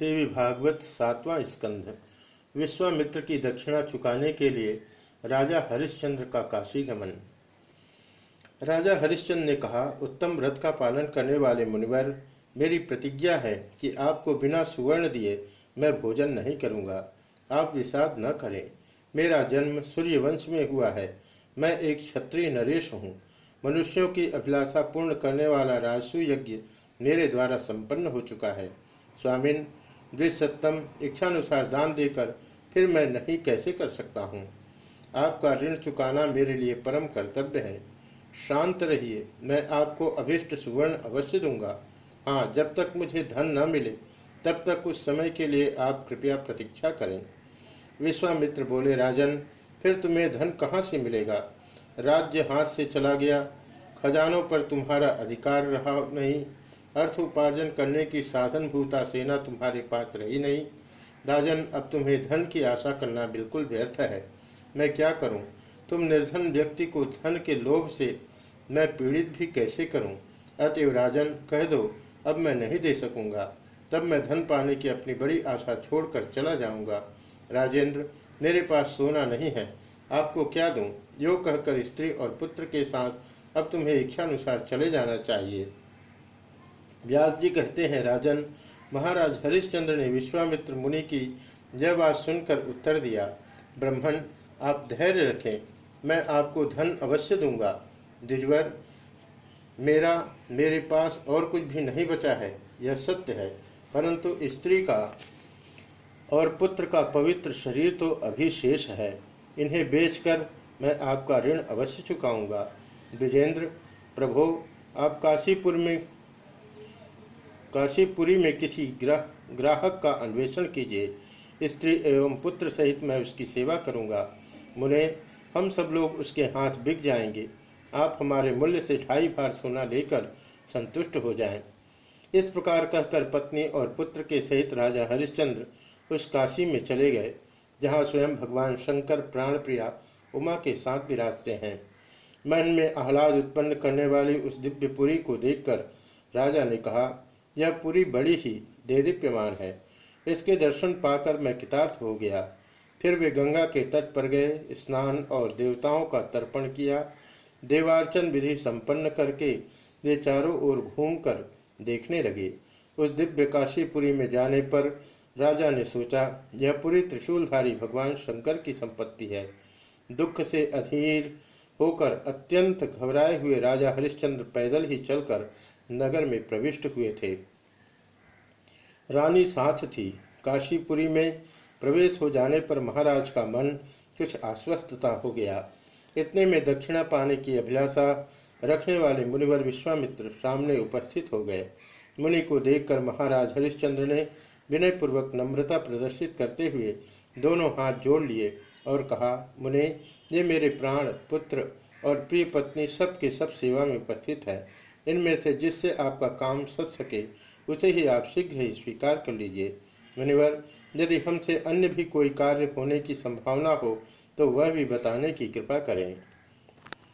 देवी भागवत सातवां स्कंध विश्वामित्र की दक्षिणा चुकाने के लिए राजा हरिश्चंद्र का काशी गमन राजा हरिश्चंद्र ने कहा, उत्तम व्रत का पालन करने वाले मुनिवर, मेरी प्रतिज्ञा है कि आपको बिना सुवर्ण दिए मैं भोजन नहीं करूँगा। आप विषाद न करें। मेरा जन्म सूर्यवंश में हुआ है। मैं एक क्षत्रिय नरेश हूँ। मनुष्यों की अभिलाषा पूर्ण करने वाला राजसु यज्ञ मेरे द्वारा संपन्न हो चुका है। स्वामिन द्विसत्तम इच्छानुसार दान देकर फिर मैं नहीं कैसे कर सकता हूँ? आपका ऋण चुकाना मेरे लिए परम कर्तव्य है। शांत रहिए, मैं आपको अभिष्ट सुवर्ण अवश्य दूँगा। हाँ जब तक मुझे धन न मिले, तब तक उस समय के लिए आप कृपया प्रतीक्षा करें। विश्वामित्र बोले, राजन, फिर तुम्हें धन कहाँ से मिलेगा? राज्य हाथ से चला गया। खजानों पर तुम्हारा अधिकार रहा नहीं। अर्थ उपार्जन करने की साधन भूता सेना तुम्हारे पास रही नहीं राजन अब तुम्हें धन की आशा करना बिल्कुल व्यर्थ है मैं क्या करूँ? तुम निर्धन व्यक्ति को धन के लोभ से मैं पीड़ित भी कैसे करूँ? अतएव राजन, कह दो, अब मैं नहीं दे सकूँगा तब मैं धन पाने की अपनी बड़ी आशा छोड़कर चला जाऊँगा राजेंद्र, मेरे पास सोना नहीं है आपको क्या दूँ? यो कहकर स्त्री और पुत्र के साथ अब तुम्हें इच्छानुसार चले जाना चाहिए व्यास जी कहते हैं, राजन, महाराज हरिश्चंद्र ने विश्वामित्र मुनि की जब बात सुनकर उत्तर दिया, ब्राह्मण, आप धैर्य रखें, मैं आपको धन अवश्य दूँगा। द्विजवर, मेरा, मेरे पास और कुछ भी नहीं बचा है, यह सत्य है, परंतु स्त्री का और पुत्र का पवित्र शरीर तो अभी शेष है, इन्हें बेचकर मैं आपका ऋण अवश्य चुकाऊँगा। विजेंद्र प्रभो, आप काशीपुर में काशीपुरी में किसी ग्राह, ग्राहक का अन्वेषण कीजिए। स्त्री एवं पुत्र सहित मैं उसकी सेवा करूँगा। मुने, हम सब लोग उसके हाथ बिक जाएँगे। आप हमारे मूल्य से ढाई भार सोना लेकर संतुष्ट हो जाएँ। इस प्रकार कहकर पत्नी और पुत्र के सहित राजा हरिश्चंद्र उस काशी में चले गए, जहाँ स्वयं भगवान शंकर प्राण प्रिया उमा के साथ विराजते हैं। मन में आह्लाद उत्पन्न करने वाली उस दिव्यपुरी को देखकर राजा ने कहा यह पूरी बड़ी ही देदीप्यमान है। इसके दर्शन पाकर मैं कितार्थ हो गया। फिर वे गंगा के तट पर गए, स्नान और देवताओं का तर्पण किया। देवार्चन विधि संपन्न करके वे चारों ओर घूमकर देखने लगे। उस दिव्य काशीपुरी में जाने पर राजा ने सोचा, यह पूरी त्रिशूलधारी भगवान शंकर की संपत्ति है। दुख से अधीर होकर अत्यंत घबराए हुए राजा हरिश्चंद्र पैदल ही चलकर नगर में प्रविष्ट हुए थे। रानी साथ थी। काशीपुरी में प्रवेश हो जाने पर महाराज का मन कुछ आश्वस्तता हो गया। इतने में दक्षिणा पाने की अभिलाषा रखने वाले मुनिवर विश्वामित्र सामने उपस्थित हो गए। मुनि को देखकर महाराज हरिश्चंद्र ने विनयपूर्वक नम्रता प्रदर्शित करते हुए दोनों हाथ जोड़ लिए और कहा, मुने, ये मेरे प्राण, पुत्र और प्रिय पत्नी सबके सब सेवा में उपस्थित है। इनमें से जिससे आपका काम सच सके, उसे ही आप शीघ्र ही स्वीकार कर लीजिए। मुनिवर, यदि हमसे अन्य भी कोई कार्य होने की संभावना हो तो वह भी बताने की कृपा करें।